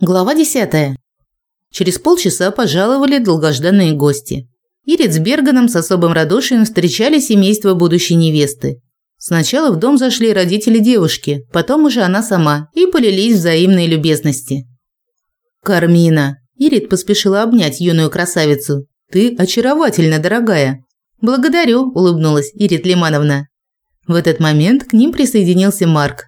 Глава 10. Через полчаса пожаловали долгожданные гости. Ирит с Берганом с особым радушием встречали семейство будущей невесты. Сначала в дом зашли родители девушки, потом уже она сама, и полились взаимные любезности. «Кармина!» Ирит поспешила обнять юную красавицу. «Ты очаровательна, дорогая!» «Благодарю», – улыбнулась Ирит Лимановна. В этот момент к ним присоединился Марк,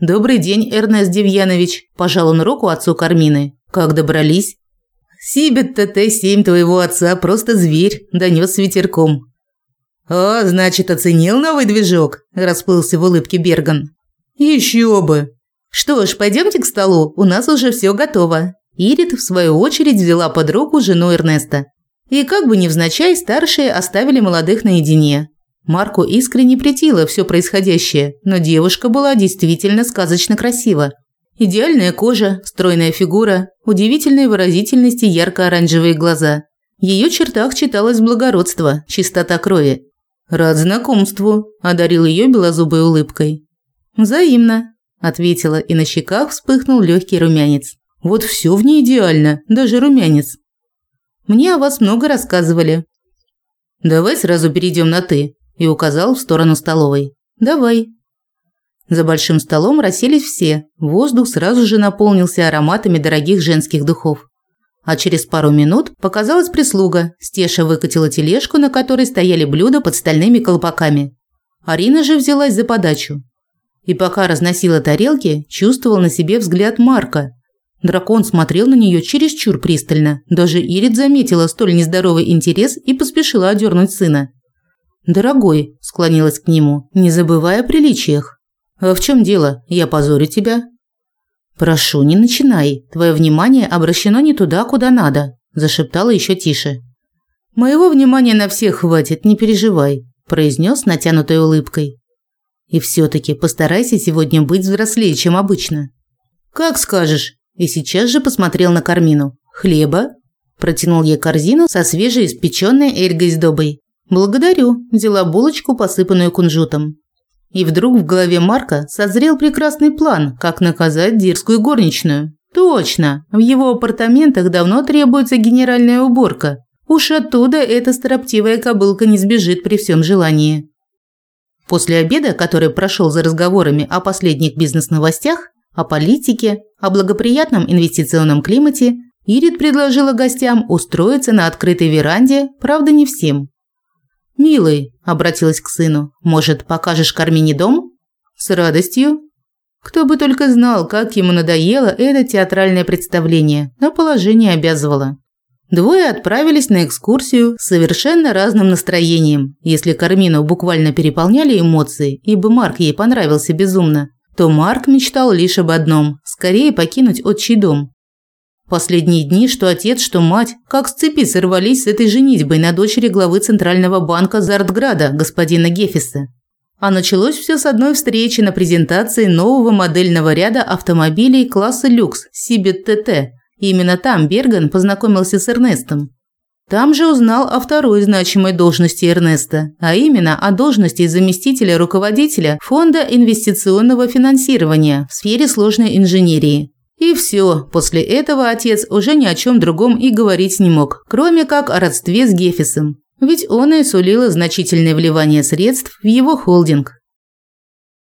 «Добрый день, Эрнест Девьянович», – пожал он руку отцу Кармины. «Как добрались?» «Сибет ТТ-7 твоего отца просто зверь», – донёс ветерком. «О, значит, оценил новый движок?» – расплылся в улыбке Берган. «Еще бы!» «Что ж, пойдемте к столу, у нас уже все готово». Ирит, в свою очередь, взяла под руку жену Эрнеста. И как бы невзначай, старшие оставили молодых наедине. Марку искренне претило все происходящее, но девушка была действительно сказочно красива. Идеальная кожа, стройная фигура, удивительной выразительности ярко-оранжевые глаза. В ее чертах читалось благородство, чистота крови. «Рад знакомству», – одарил ее белозубой улыбкой. «Взаимно», – ответила, и на щеках вспыхнул легкий румянец. «Вот все в ней идеально, даже румянец». «Мне о вас много рассказывали». «Давай сразу перейдем на «ты», и указал в сторону столовой. «Давай». За большим столом расселись все. Воздух сразу же наполнился ароматами дорогих женских духов. А через пару минут показалась прислуга. Стеша выкатила тележку, на которой стояли блюда под стальными колпаками. Арина же взялась за подачу. И пока разносила тарелки, чувствовал на себе взгляд Марка. Дракон смотрел на нее чересчур пристально. Даже Ирит заметила столь нездоровый интерес и поспешила одернуть сына. «Дорогой», – склонилась к нему, не забывая о приличиях. «А в чем дело? Я позорю тебя?» «Прошу, не начинай. Твое внимание обращено не туда, куда надо», – зашептала еще тише. «Моего внимания на всех хватит, не переживай», – произнес натянутой улыбкой. «И все-таки постарайся сегодня быть взрослее, чем обычно». «Как скажешь», – и сейчас же посмотрел на Кармину. «Хлеба?» – протянул ей корзину со свежеиспеченной эльгой с добой. «Благодарю», – взяла булочку, посыпанную кунжутом. И вдруг в голове Марка созрел прекрасный план, как наказать дерзкую горничную. Точно, в его апартаментах давно требуется генеральная уборка. Уж оттуда эта строптивая кобылка не сбежит при всем желании. После обеда, который прошел за разговорами о последних бизнес-новостях, о политике, о благоприятном инвестиционном климате, Ирит предложила гостям устроиться на открытой веранде, правда не всем. «Милый», – обратилась к сыну, – «может, покажешь Кармине дом?» «С радостью». Кто бы только знал, как ему надоело это театральное представление, но положение обязывало. Двое отправились на экскурсию с совершенно разным настроением. Если Кармину буквально переполняли эмоции, ибо Марк ей понравился безумно, то Марк мечтал лишь об одном – скорее покинуть отчий дом. Последние дни, что отец, что мать, как с цепи сорвались с этой женитьбой на дочери главы Центрального банка Зартграда, господина Гефиса. А началось все с одной встречи на презентации нового модельного ряда автомобилей класса люкс Сибет ТТ. Именно там Берган познакомился с Эрнестом. Там же узнал о второй значимой должности Эрнеста, а именно о должности заместителя руководителя Фонда инвестиционного финансирования в сфере сложной инженерии. И все, после этого отец уже ни о чем другом и говорить не мог, кроме как о родстве с Гефисом. Ведь он и сулило значительное вливание средств в его холдинг.